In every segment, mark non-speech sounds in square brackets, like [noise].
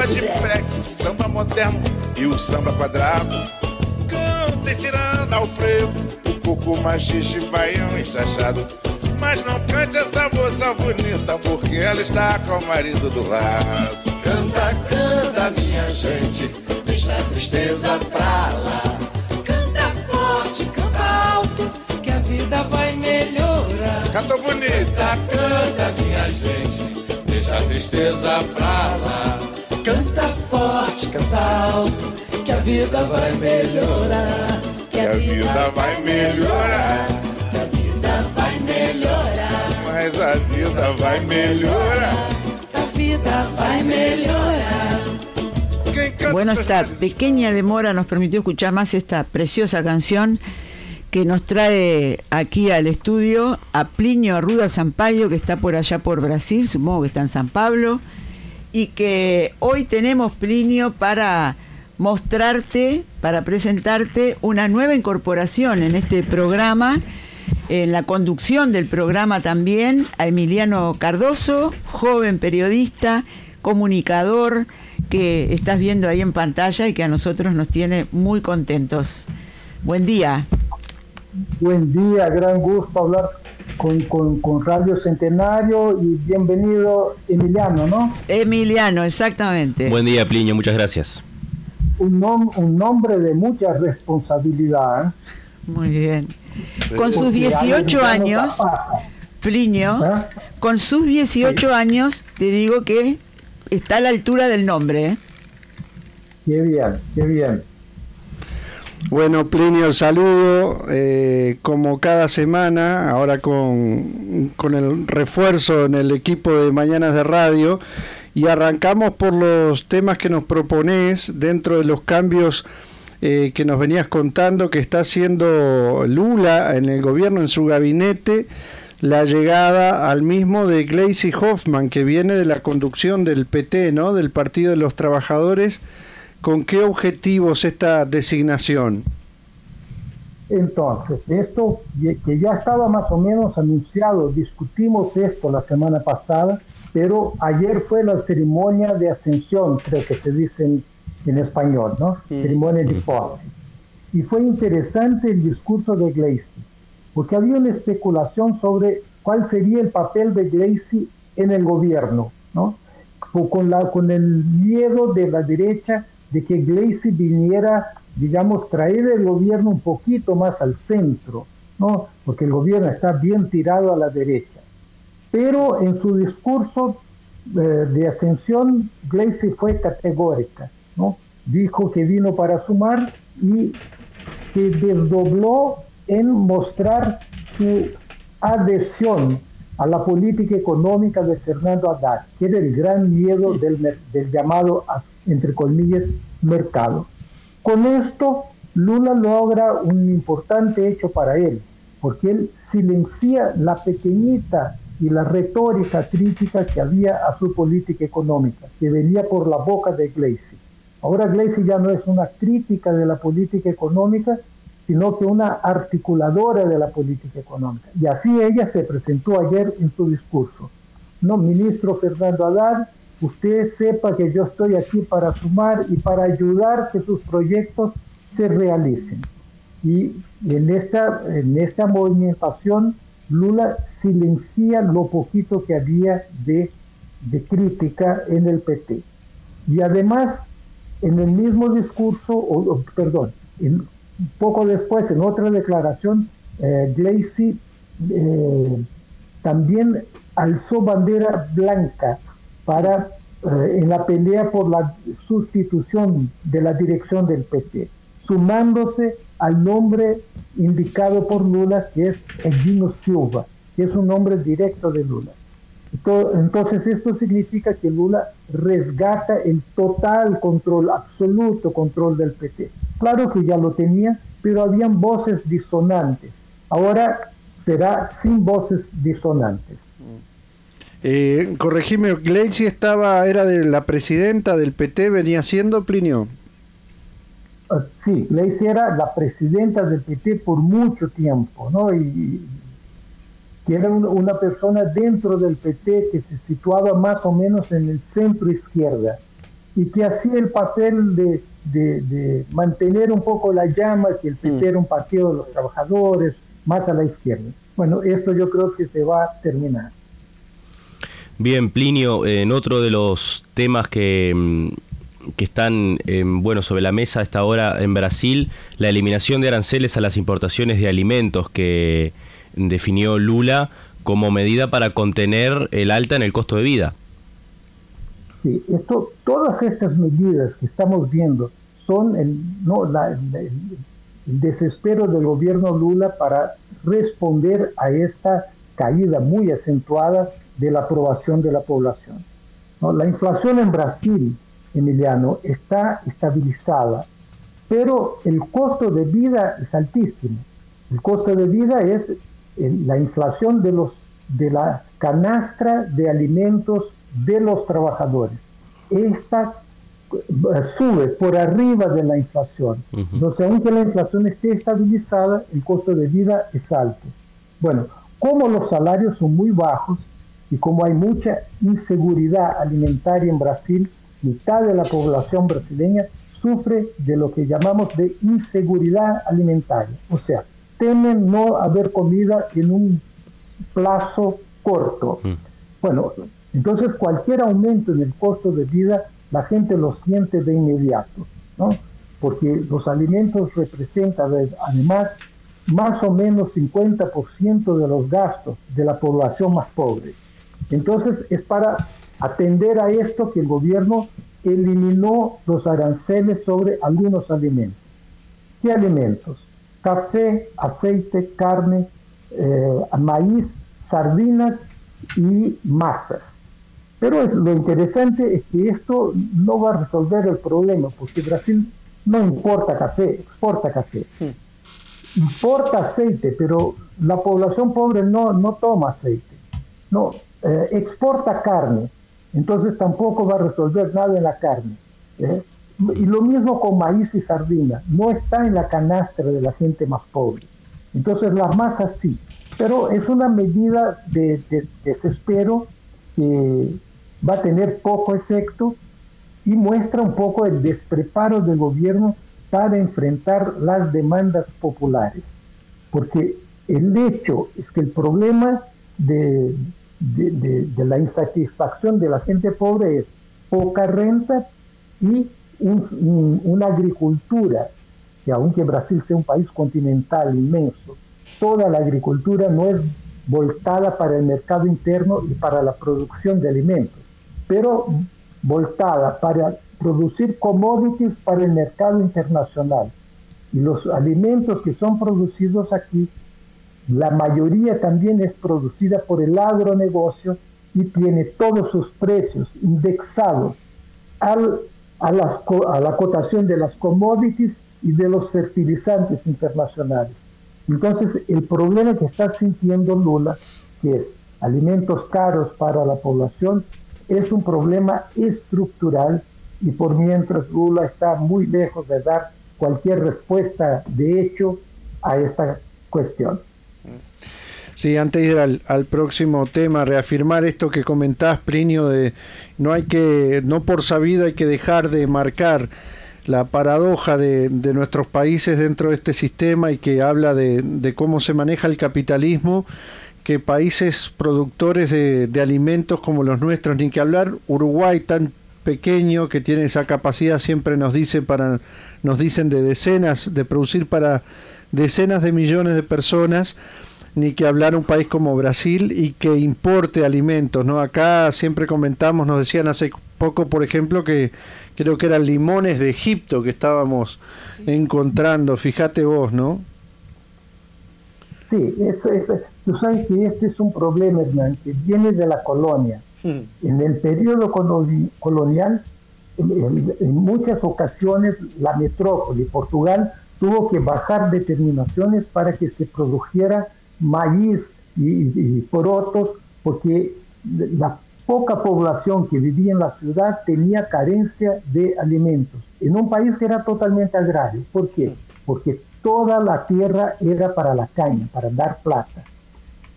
Samba de freque, o samba moderno e o samba quadrado. Cantem tirando ao frevo, o coco machixe, baião e chachado. Mas não cante essa moça bonita, porque ela está com o marido do lado. Canta, canta, minha gente, deixa a tristeza pra lá. Canta forte, canta alto, que a vida vai melhorar. Canta bonito. Canta, canta, minha gente, deixa a tristeza pra lá. Vida vai melhorar. Que a vida vai melhorar. Que a vida vai melhorar. Mas a vida vai melhorar. A vida vai melhorar. Bueno, esta pequeña demora nos permitió escuchar más esta preciosa canción que nos trae aquí al estudio a Plinio Arruda Sampaio, que está por allá por Brasil, supongo que está en San Pablo, y que hoy tenemos, Plinio, para mostrarte, para presentarte una nueva incorporación en este programa, en la conducción del programa también, a Emiliano Cardoso, joven periodista, comunicador, que estás viendo ahí en pantalla y que a nosotros nos tiene muy contentos. Buen día. Buen día, gran gusto hablar con, con- con Radio Centenario y bienvenido Emiliano, ¿no? Emiliano, exactamente. Buen día, Plinio, muchas gracias. Un, nom- un nombre de mucha responsabilidad. Muy bien. Con sus Porque 18 Emiliano años, Plinio, ¿eh? con sus 18 años, te digo que está a la altura del nombre. ¿eh? Qué bien, qué bien. Bueno, Plinio, saludo. eh, como cada semana, ahora con, con el refuerzo en el equipo de Mañanas de Radio, y arrancamos por los temas que nos propones dentro de los cambios eh, que nos venías contando que está haciendo Lula en el gobierno, en su gabinete, la llegada al mismo de Gleisi Hoffman, que viene de la conducción del PT, ¿no? Del Partido de los Trabajadores. ¿Con qué objetivos esta designación? Entonces, esto que ya estaba más o menos anunciado, discutimos esto la semana pasada, pero ayer fue la ceremonia de ascensión, creo que se dice en, en español, ¿no? Ceremonia de posse. Y fue interesante el discurso de Gleisi, porque había una especulación sobre cuál sería el papel de Gleisi en el gobierno, ¿no? O con, la, con el miedo de la derecha de que Gleisi viniera, digamos, traer el gobierno un poquito más al centro, ¿no? Porque el gobierno está bien tirado a la derecha. Pero en su discurso eh, de ascensión, Gleisi fue categórica, ¿no? Dijo que vino para sumar y se desdobló en mostrar su adhesión a la política económica de Fernando Haddad, que era el gran miedo del, del llamado, entre comillas, mercado. Con esto, Lula logra un importante hecho para él, porque él silencia la pequeñita y la retórica crítica que había a su política económica, que venía por la boca de Gleisi. Ahora Gleisi ya no es una crítica de la política económica, sino que una articuladora de la política económica. Y así ella se presentó ayer en su discurso. No, ministro Fernando Haddad, usted sepa que yo estoy aquí para sumar y para ayudar que sus proyectos se realicen. Y en esta, en esta movimentación, Lula silencia lo poquito que había de, de crítica en el PT. Y además, en el mismo discurso, o, perdón, en- poco después, en otra declaración, eh, Gleisi eh, también alzó bandera blanca para eh, en la pelea por la sustitución de la dirección del PT, sumándose al nombre indicado por Lula, que es Edino Silva, que es un nombre directo de Lula. Entonces esto significa que Lula resgata el total control, absoluto control del PT. Claro que ya lo tenía, pero habían voces disonantes. Ahora será sin voces disonantes. Eh, corregime, Gleisi estaba, era de la presidenta del PT, venía siendo Plinio. Sí, Gleisi era la presidenta del PT por mucho tiempo, ¿no? Y, que era una persona dentro del PT que se situaba más o menos en el centro izquierda y que hacía el papel de, de, mantener un poco la llama, que el PT mm. era un partido de los trabajadores, más a la izquierda. Bueno, esto yo creo que se va a terminar. Bien, Plinio, en otro de los temas que, mm, que están em, bueno, sobre la mesa a esta hora en Brasil, la eliminación de aranceles a las importaciones de alimentos que definió Lula como medida para contener el alta en el costo de vida. Sí, esto, todas estas medidas que estamos viendo son el, no, el, desespero del gobierno Lula para responder a esta caída muy acentuada de la aprobación de la población. ¿no? La inflación en Brasil, Emiliano, está estabilizada, pero el costo de vida es altísimo. El costo de vida es la inflación de, los, de la canastra de alimentos de los trabajadores. Esta eh, sube por arriba de la inflación. Entonces, aunque la inflación esté estabilizada, el costo de vida es alto. Bueno, como los salarios son muy bajos y como hay mucha inseguridad alimentaria en Brasil, mitad de la población brasileña sufre de lo que llamamos de inseguridad alimentaria. O sea, temen no haber comida en un plazo corto. Mm. Bueno, entonces cualquier aumento en el costo de vida, la gente lo siente de inmediato, ¿no? Porque los alimentos representan además más o menos 50% de los gastos de la población más pobre. Entonces es para atender a esto que el gobierno eliminó los aranceles sobre algunos alimentos. ¿Qué alimentos? café, aceite, carne, eh, maíz, sardinas y masas. Pero lo interesante es que esto no va a resolver el problema, porque Brasil no importa café, exporta café. Importa aceite, pero la población pobre no, no toma aceite. No, eh, exporta carne, entonces tampoco va a resolver nada en la carne. ¿eh? Y lo mismo con maíz y sardina, no está en la canastra de la gente más pobre. Entonces la masa sí, pero es una medida de, desespero que va a tener poco efecto y muestra un poco el despreparo del gobierno para enfrentar las demandas populares. Porque el hecho es que el problema de, de la insatisfacción de la gente pobre es poca renta y una agricultura, que aunque Brasil sea un país continental inmenso, toda la agricultura no es voltada para el mercado interno y para la producción de alimentos, pero voltada para producir commodities para el mercado internacional. Y los alimentos que son producidos aquí, la mayoría también es producida por el agronegocio y tiene todos sus precios indexados a, a la cotación de las commodities y de los fertilizantes internacionales. Entonces, el problema que está sintiendo Lula, que es alimentos caros para la población, es un problema estructural y por mientras Lula está muy lejos de dar cualquier respuesta de hecho a esta cuestión. Sí, antes de ir al, próximo tema, reafirmar esto que comentás, Plinio, de no hay que, no por sabido hay que dejar de marcar la paradoja de, nuestros países dentro de este sistema y que habla de, cómo se maneja el capitalismo, que países productores de, de alimentos como los nuestros, ni que hablar, Uruguay tan pequeño que tiene esa capacidad siempre nos dice para nos dicen de decenas de producir para decenas de millones de personas ni que hablar un país como Brasil y que importe alimentos, ¿no? Acá siempre comentamos, nos decían hace poco, por ejemplo, que creo que eran limones de Egipto que estábamos encontrando, fíjate vos, ¿no? Sí, eso es, tú sabes que este es un problema, Hernán, que viene de la colonia. [laughs] En el periodo colonial, en, muchas ocasiones, la metrópoli, Portugal, tuvo que bajar determinaciones para que se produjera maíz y, y porotos, porque la poca población que vivía en la ciudad tenía carencia de alimentos, en un país que era totalmente agrario. ¿Por qué? Porque toda la tierra era para la caña, para dar plata.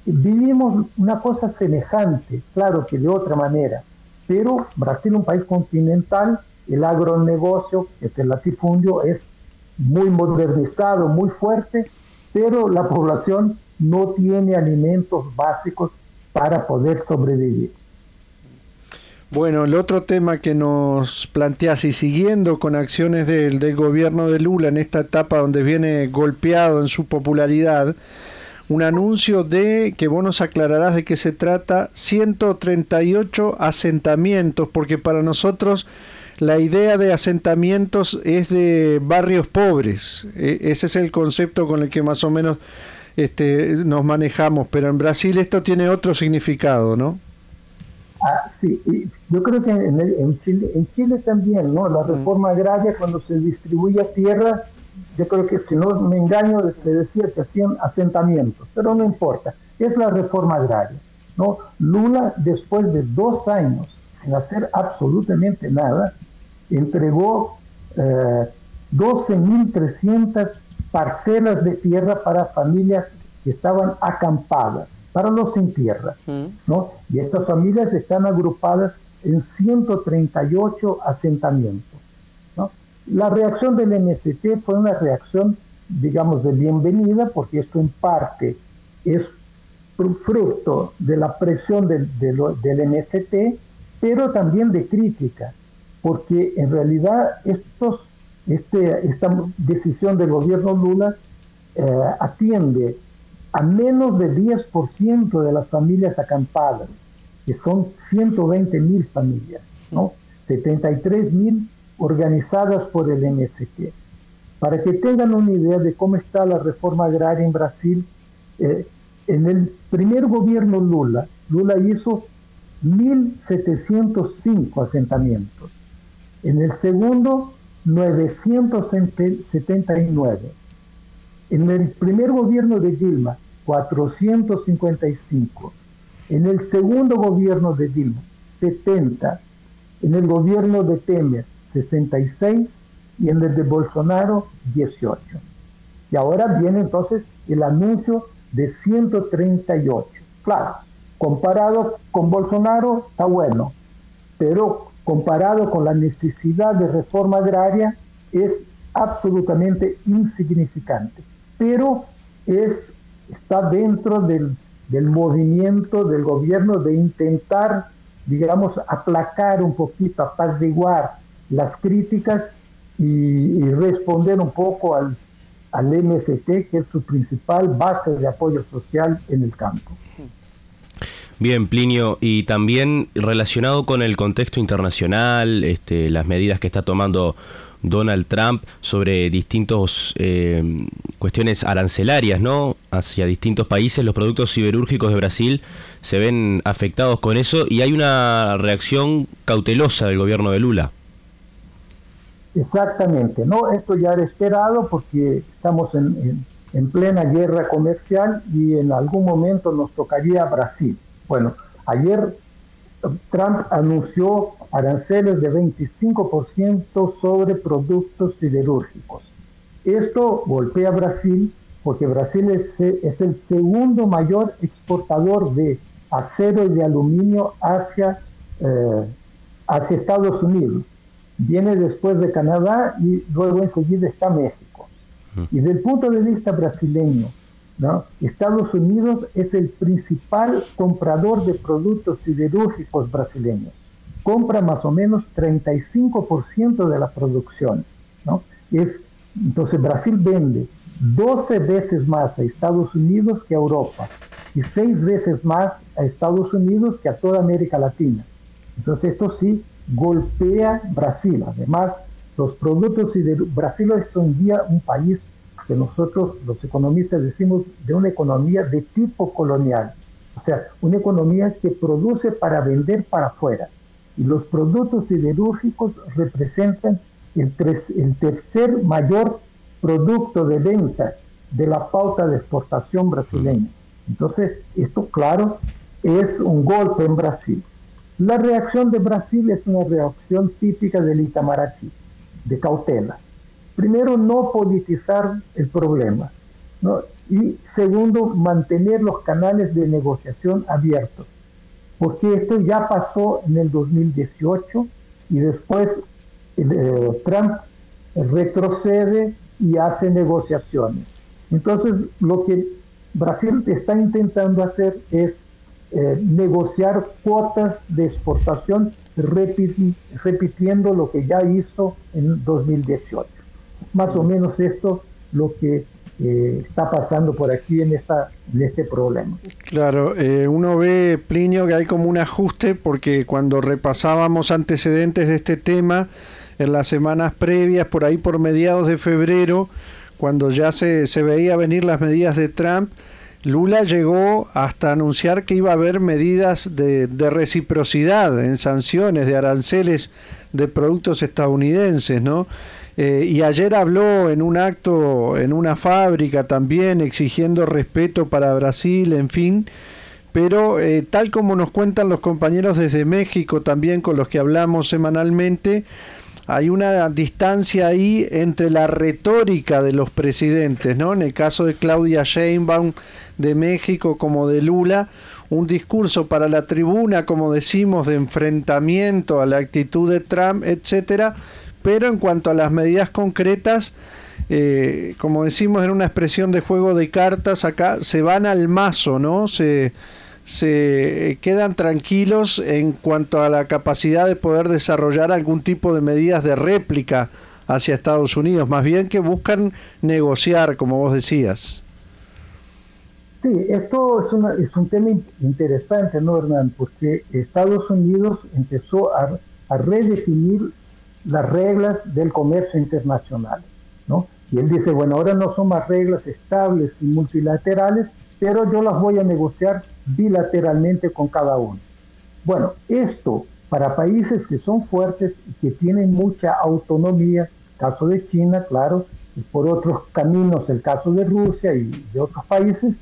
Vivimos una cosa semejante, claro que de otra manera, pero Brasil es un país continental, el agronegocio, que es el latifundio, es muy modernizado, muy fuerte, pero la [laughs] población no tiene alimentos básicos para poder sobrevivir. Bueno, el otro tema que nos planteas y siguiendo con acciones del, del, gobierno de Lula en esta etapa donde viene golpeado en su popularidad, un anuncio de que vos nos aclararás de qué se trata, 138 asentamientos, porque para nosotros la idea de asentamientos es de barrios pobres, e, ese es el concepto con el que más o menos este, nos manejamos, pero en Brasil esto tiene otro significado, ¿no? Ah, sí, yo creo que en, Chile, en Chile también, ¿no? La reforma agraria, cuando se distribuía tierra, yo creo que si no me engaño, se decía que hacían asentamientos, pero no importa, es la reforma agraria, ¿no? Lula, después de dos años sin hacer absolutamente nada, entregó eh, 12.300 parcelas de tierra para familias que estaban acampadas para los sin tierra. ¿no? Y estas familias están agrupadas en 138 asentamientos. La reacción del MST fue una reacción, digamos, de bienvenida, porque esto en parte es fruto de la presión del, del, MST, pero también de crítica, porque en realidad estos, este, esta decisión del gobierno Lula eh, atiende a menos del 10% de las familias acampadas, que son 120 mil familias, ¿no? 73 mil organizadas por el MST. Para que tengan una idea de cómo está la reforma agraria en Brasil, eh, en el primer gobierno Lula, Lula hizo 1.705 asentamientos. En el segundo, 979. En el primer gobierno de Dilma, 455. En el segundo gobierno de Dilma, 70. En el gobierno de Temer, 66. Y en el de Bolsonaro, 18. Y ahora viene entonces el anuncio de 138. Claro, comparado con Bolsonaro está bueno, pero comparado con la necesidad de reforma agraria es absolutamente insignificante. Pero es está dentro del, movimiento del gobierno de intentar, digamos, aplacar un poquito, apaciguar las críticas y, responder un poco al, al MST, que es su principal base de apoyo social en el campo. Bien, Plinio, y también relacionado con el contexto internacional, este, las medidas que está tomando Donald Trump sobre distintos eh, cuestiones arancelarias, ¿no? Hacia distintos países, los productos siderúrgicos de Brasil se ven afectados con eso y hay una reacción cautelosa del gobierno de Lula. Exactamente, no, esto ya era esperado porque estamos en, en plena guerra comercial y en algún momento nos tocaría Brasil. Bueno, ayer Trump anunció aranceles de 25% sobre productos siderúrgicos. Esto golpea a Brasil porque Brasil es, el segundo mayor exportador de acero y de aluminio hacia, eh, hacia Estados Unidos. Viene después de Canadá y luego enseguida está México. Y desde el punto de vista brasileño, Estados Unidos es el principal comprador de productos siderúrgicos brasileños. Compra más o menos 35% de la producción. Es, entonces Brasil vende 12 veces más a Estados Unidos que a Europa y 6 veces más a Estados Unidos que a toda América Latina. Entonces esto sí golpea Brasil. Además, los productos siderúrgicos, Brasil es hoy en día un país que nosotros los economistas decimos de una economía de tipo colonial, o sea, una economía que produce para vender para afuera. Y los productos siderúrgicos representan el, el tercer mayor producto de venta de la pauta de exportación brasileña. Entonces, esto, claro, es un golpe en Brasil. La reacción de Brasil es una reacción típica del Itamaraty, de cautela. Primero, no politizar el problema. Y segundo, mantener los canales de negociación abiertos. Porque esto ya pasó en el 2018 y después eh, Trump retrocede y hace negociaciones. Entonces, lo que Brasil está intentando hacer es eh, negociar cuotas de exportación repitiendo lo que ya hizo en 2018. Más o menos esto lo que eh, está pasando por aquí en, esta, en este problema. Claro, eh, uno ve, Plinio, que hay como un ajuste porque cuando repasábamos antecedentes de este tema en las semanas previas, por ahí por mediados de febrero, cuando ya se, se veía venir las medidas de Trump, Lula llegó hasta anunciar que iba a haber medidas de, reciprocidad en sanciones de aranceles de productos estadounidenses, ¿no? Eh, y ayer habló en un acto en una fábrica también exigiendo respeto para Brasil, en fin. Pero eh, tal como nos cuentan los compañeros desde México también con los que hablamos semanalmente, hay una distancia ahí entre la retórica de los presidentes, ¿no? En el caso de Claudia Sheinbaum de México como de Lula, un discurso para la tribuna, como decimos, de enfrentamiento a la actitud de Trump, etcétera, pero en cuanto a las medidas concretas, eh, como decimos en una expresión de juego de cartas, acá se van al mazo, ¿no? Se, se quedan tranquilos en cuanto a la capacidad de poder desarrollar algún tipo de medidas de réplica hacia Estados Unidos, más bien que buscan negociar, como vos decías. Sí, esto es, una, es un tema interesante, ¿no, Hernán? Porque Estados Unidos empezó a, a redefinir las reglas del comercio internacional, ¿no? Y él dice, bueno, ahora no son más reglas estables y multilaterales, pero yo las voy a negociar bilateralmente con cada uno. Bueno, esto para países que son fuertes y que tienen mucha autonomía, caso de China, claro, y por otros caminos, el caso de Rusia y de otros países,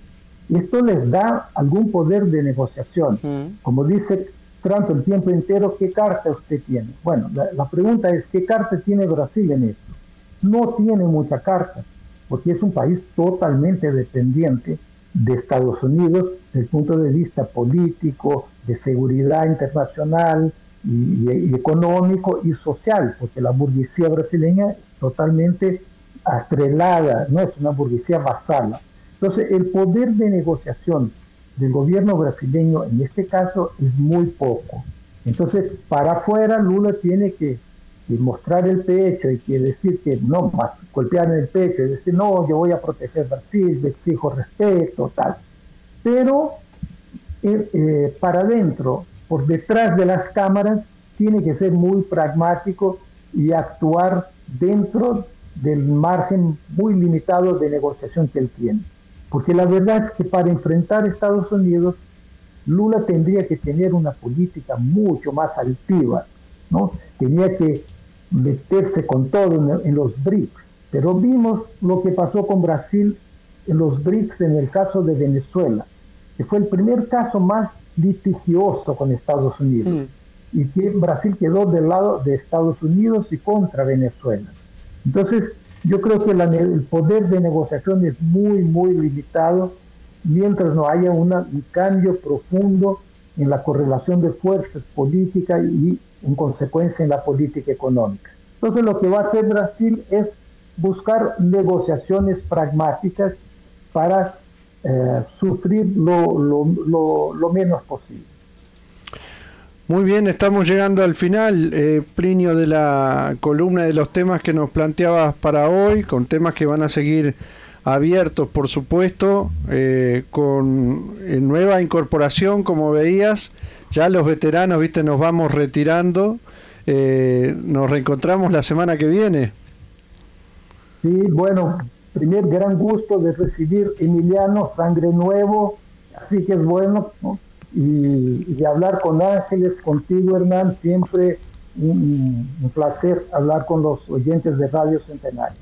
esto les da algún poder de negociación. Como dice Trump el tiempo entero, ¿qué carta usted tiene? Bueno, la, la, pregunta es, ¿qué carta tiene Brasil en esto? No tiene mucha carta, porque es un país totalmente dependiente de Estados Unidos desde el punto de vista político, de seguridad internacional y, económico y social, porque la burguesía brasileña es totalmente atrelada, no es una burguesía basal. Entonces, el poder de negociación del gobierno brasileño en este caso es muy poco. Entonces, para afuera Lula tiene que mostrar el pecho y que decir que no, golpear en el pecho y decir, no, yo voy a proteger Brasil, le exijo respeto, tal. Pero eh, eh, para adentro, por detrás de las cámaras, tiene que ser muy pragmático y actuar dentro del margen muy limitado de negociación que él tiene. Porque la verdad es que para enfrentar a Estados Unidos, Lula tendría que tener una política mucho más altiva, ¿no? Tenía que meterse con todo en, los BRICS. Pero vimos lo que pasó con Brasil en los BRICS en el caso de Venezuela, que fue el primer caso más litigioso con Estados Unidos. Y que Brasil quedó del lado de Estados Unidos y contra Venezuela. Entonces, yo creo que el poder de negociación es muy, muy limitado mientras no haya un cambio profundo en la correlación de fuerzas políticas y en consecuencia en la política económica. Entonces lo que va a hacer Brasil es buscar negociaciones pragmáticas para eh, sufrir lo, lo, menos posible. Muy bien, estamos llegando al final, eh, Plinio, de la columna de los temas que nos planteabas para hoy, con temas que van a seguir abiertos, por supuesto, eh, con nueva incorporación, como veías, ya los veteranos, viste, nos vamos retirando. Eh, nos reencontramos la semana que viene. Sí, bueno, primer gran gusto de recibir Emiliano, sangre nuevo, así que es bueno, y, hablar con Ángeles, contigo Hernán, siempre un, placer hablar con los oyentes de Radio Centenario.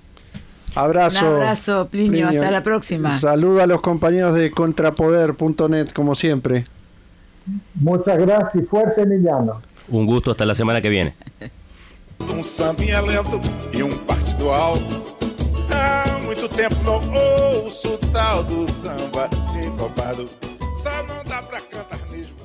Abrazo. Un abrazo, Plinio, hasta la próxima. Saluda a los compañeros de contrapoder.net, como siempre. Muchas gracias y fuerza, Emiliano. Un gusto, hasta la semana que viene. [laughs] Um sambinha lento e um partido alto. Há muito tempo não ouço tal do samba sincopado. Só não dá pra cantar mesmo.